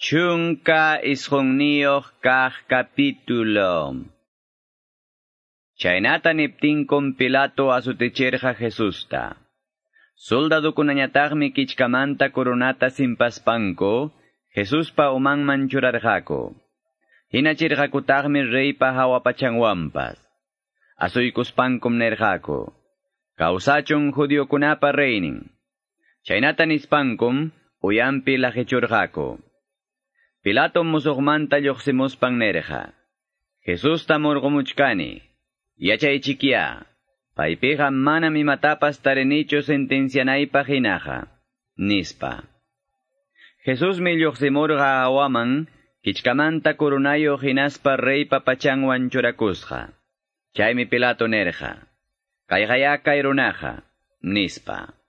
Chunka isqunniyoq kaq capítulo. Chaynata niptinkum Pilato asutichirqa Jesusta. Soldadukunañataqmi kichkamanta coronata simpaspanko, Jesuspa umanman churarqaku. Hinachirqakutaqmi reypa hawapachanwampas. Asuykuspankum nerqaku. Kausachun judiokunapa reynin. Chaynata nispankum uyampi lajichurqaku. Pilato musuqmanta lluqsimuspan nerqa. Jesusta murqumuchkani. Yachaychikia. Paypiqa manam imatapas tarinichu sentencianaypaq hinaqa. Nispa. Jesusmi lluqsimurqa awaman, kichkamanta kurunayo hinaspa reypa pachanwan churakusqa. Chaymi Pilato nerqa. Kayqayakay runaqa. Nispa.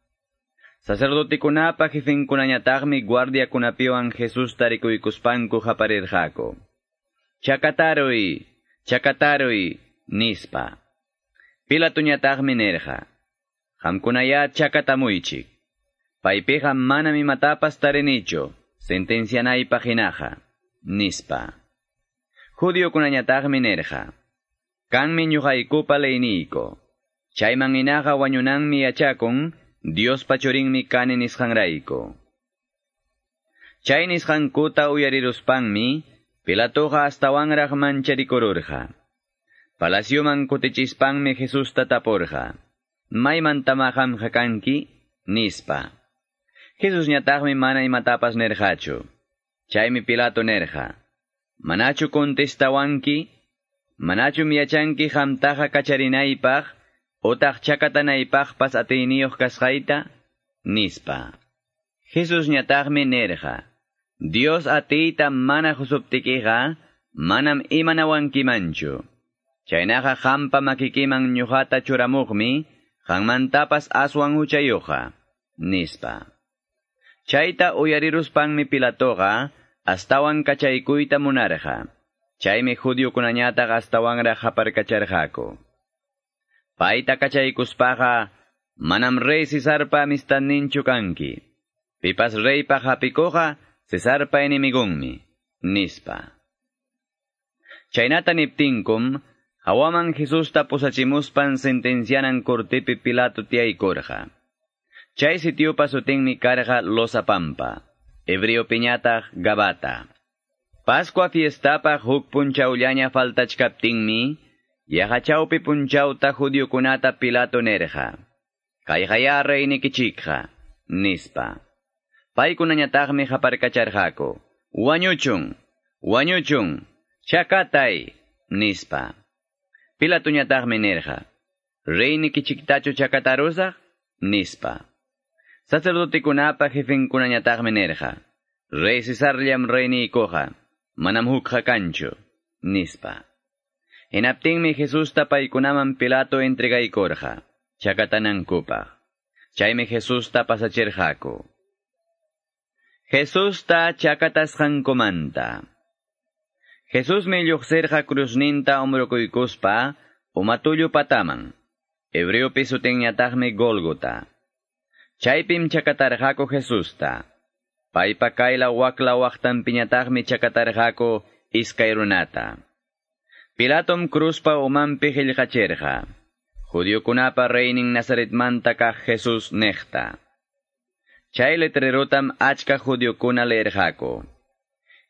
Sacerdotikunapa jefinkunañataqmi guardiakunapiwan Jesus tarikuykuspanku haparirqaku. Chakataruy, chakataruy, nispa. Pilatuñataqmi nerqa. Qamkunaya chakatamuychik. Paypiqa manam imatapas tarinichu, sentencianaypaq hinaqa, nispa. Judiokunañataqmi nerqa. Kanmi ñuqaykupa leyniyko. Chayman hinaqa wañunanmi yachakun, Dios pachurinmi kani nisqanrayku. Chay nisqankuta uyariruspanmi, Pilatoqa astawanraq mancharikururqa. Palacioman kutichispanmi Jesusta tapurqa. Maymantamaqamqa kanki? Nispa. Jesus ñataqmi mana imatapas nerqachu. Chaymi Pilato nerqa. Manachu contestawanki? Manachu miyachanki hamtaqa kacharinaypaq? Otaq chakatanaypaqpas atiniyuq kasqayta? Nispa. Jesus ñataqmi nerqa. Dios atiyta mana husuptikiqa, manam imanawankimanchu. Chaynaqa qampa makikiman ñuqata churamuqmi, qanmantapas aswan huchayuqa. Nispa. Chayta uyariruspanmi Pilatoqa, astawan kachaykuyta munarqa. Chaymi judiokunañataq astawanra haparkacharqaku. Paita kachaykuspaqa, manam rey Cesarpa amistanninchu kanki. Pipas reypa hapikoqa, Cesarpa enemigunmi, nispa. Chaynata niptinkum, hawaman Jesusta posachimuspan sentencianan cortepi Pilato tiaykorja. Chay sitiopa sutinmi karja Losapampa, hebreo piñataq Gabata. Pascua fiestapa huk punchawllaña faltachkaptinmi, Yahachawpi punchawta judiokunata Pilato nerja. Kayhaya reynikichikja, nispa. Paykunañataqmi haparkacharqaku. Wañuchun, wañuchun, chakatay, nispa. Pilatuñataqmi nerja. Reynikichiktachu chakatarusaq, nispa. Sacerdotikunapa jefinkunañataqmi nerja. Rey Cesarllam reyniykuqa, manam hukqa kanchu, nispa. Hinaptinmi Jesusta paykunaman Pilato entregaykurqa, chakatanankupaq. Chaymi Jesusta pasachirqaku. Jesusta chakatasqankumanta. Jesusmi lluqsirqa cruzninta umrukuykuspa, umatullu pataman. Hebreupi sutinñataqmi Golgota. Chaypim chakatarqaku Jesusta. Paypa kayla wakla waqtanpiñataqmi chakatarqaku iskay runata. Pilatom cruzpa umanpi qillqachirqa. Judiokunapa reynin Nazaretmanta kaq Jesus neqta. Chay letrerotam achka judiokuna leerqaku.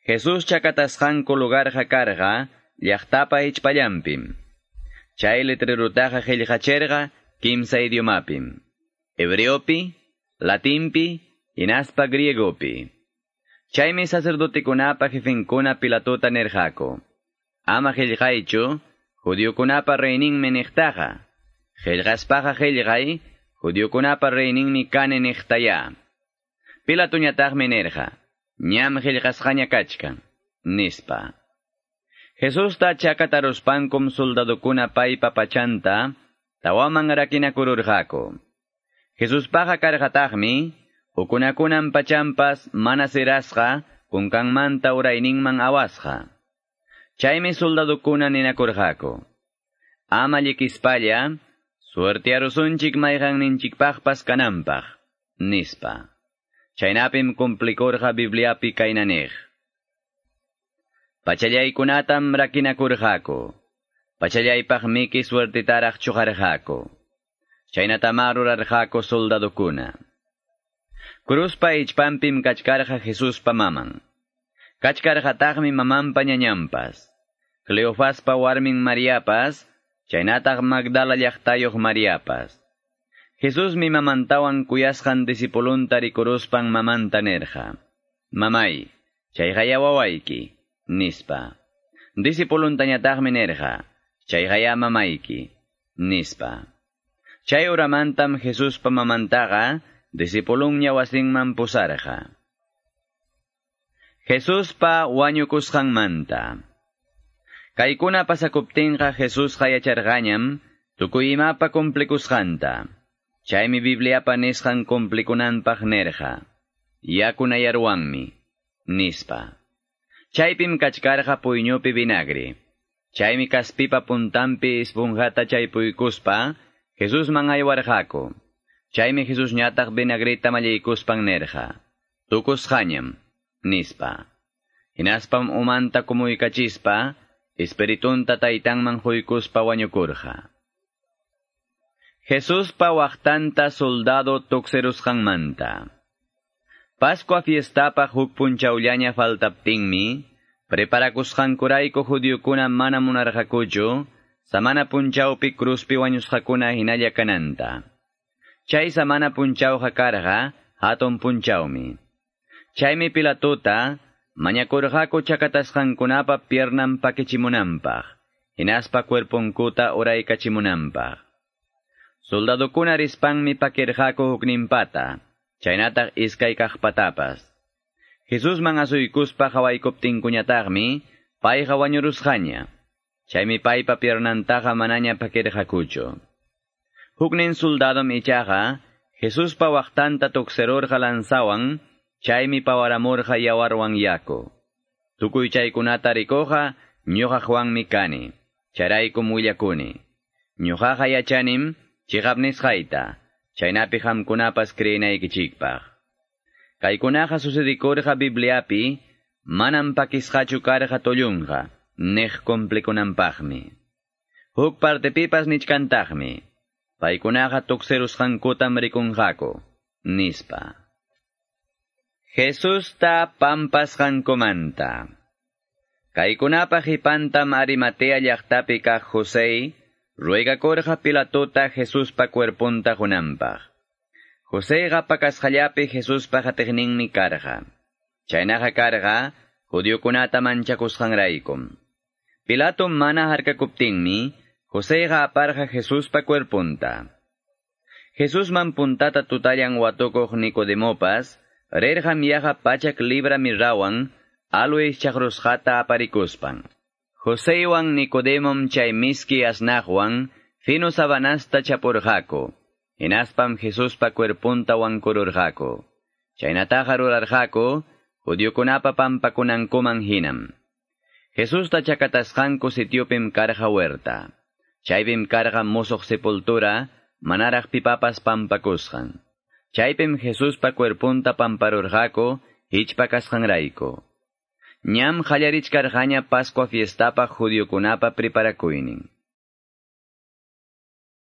Jesus chakatasqanku lugarqa karqa, llaqtapa ichpallampim. Chay letrerotaqa qillqachirqa kimsa idiomapim. Hebreopi, latinpi, inaspa griegopi. Chaymi sacerdotikunapa jefinkuna Pilatota nerqaku. Ama qillqaychu, judiokunapa reyninmi niqtaqa. Qillqaspaqa qillqay, judiokunapa reyninmi kani niqtaya. Pilatuñataqmi nerqa. Ñam qillqasqaña kachkan, nispa. Jesusta chakataruspankum soldadukuna paypa pachanta, tawaman rakinakururqaku. Jesuspaqa karqataqmi, ukunakunan pachampas mana sirasqa, kunkanmanta urayninman. Chaymi soldadukuna ninakurqaku. Ama llikispalla, suertiarusunchik mayqanninchikpaqpas kananpaq, nispa. Chaynapim complicorqa Bibliapi kainanej. Pachallaykunatam rakinakurqaku. Pachallaypaq miki suertitaraq chuqarqaku. Chaynatama rurarqaku soldadukuna. Cruzpa ichpampim kachkarqa Jesuspa maman. Kachkarqataqmi mamanpa ñañampas. Cleofaspa warmin Mariapas, chaynataq Magdala llaqtayuq Mariapas. Jesús mi mamantawan kuyasqan disipulunta rikuruspan mamanta nerja. Mamay, chayqaya wawayki, nispa. Disipuluntañataqmi nerja, chayqaya mamayki, nispa. Chay uramantam Jesuspa mamantaqa disipulunña wasinman pusarqa. Jesuspa wañukusqanmanta. Kaikuna pasakuptinqa Jesusqa yacharqañam tukuy imapa complikusqanta. Chaymi Bibliapa nisqan complikunanpaq nerqa. Yakuna yarwanmi, nispa. Chaypim kachkarqa puyñupi vinagre. Chaymi kaspipa puntampi esponjata chaypuykuspa, Jesusman aywarqaku. Chaymi Jesus ñataq vinagrita mallaykuspan nerqa. Tukusqañam, nispa. Hinaspam umanta kumuykachispa, Espiritunta taytanman huykuspa wañukurqa. Jesuspa waqtanta soldado tuqserusqanmanta. Pascua fiestapa huk punchawllaña faltaptinmi, preparakusqankurayku judíokuna mana munarqakuchu, samana punchawpi cruzpi wañusqakuna hinalla kananta. Chay samana punchawqa karqa, hatun punchawmi. Chaymi Pilatuta, Mañakurqaku chakatasqankunapa piernan pakichimunanpaq, hinaspa cuerpunkuta uraykachimunanpaq. Soldadukuna rispanmi pakirqaku hukninpata, chaynataq iskay kaqpatapas. Jesusman asuykuspa hawaykuptinkuñataqmi, payqa wañurusqaña. Chaymi paypa piernantaqa manaña pakirqakuchu. Huknin soldadom ichaqa, Jesuspa waqtanta tuqserurqa lanzawan, chaymi pawaramurqa yawarwan yaku. Tukuy chaykunata rikuqa, ñuqa Juanmi kani, charaykum willakuni. Ñuqaqa yachanim, chiqapnisqayta, chaynapi hamkunapas kriyinaykichikpaq. Kaykunaqa sucedikurqa Bibliapi, manam pakisqachu karqa tullunqa, nej komplikunanpaqmi. Huk partepipas nichkantaqmi, paykunaqa tuqserusqankutam rikunqaku, nispa. Jesus ta pampas comanta. Kaikunapa hipantam Arimatea llaqtapi kaq José, ruega korja pilatota Jesús pa cuerpunta junampaj. José pakasjallapi Jesús pa jategninmi karja. Chaynaja karja, judio kunata manchakusjanraikum. Pilato mana harkakuptinmi, José aparja Jesús pa cuerpunta. Jesús man puntata tutayan watokoj Nicodemopas, Rerham yaha pachak libra mirawan, alwe chakrusjata aparikuspan. Joseiwan Nicodemom chay miski asnahwan, fino sabanasta chapurjako. Inaspam Jesús pa cuerpunta wan kururjako. Chaynataja rurarjako, judiokunapa pampakunankuman hinam. Jesús ta chakatasjanko sitiopim karja huerta. Chaypim karja mosoq sepultura, manaraj pipapas pampakusjan. Chaypim Jesús pa cuerpunta pamparurjako, hichpakasjanraiko. Ñam hallarichkarjaña Pascua fiestapa judiokunapa preparakuynin.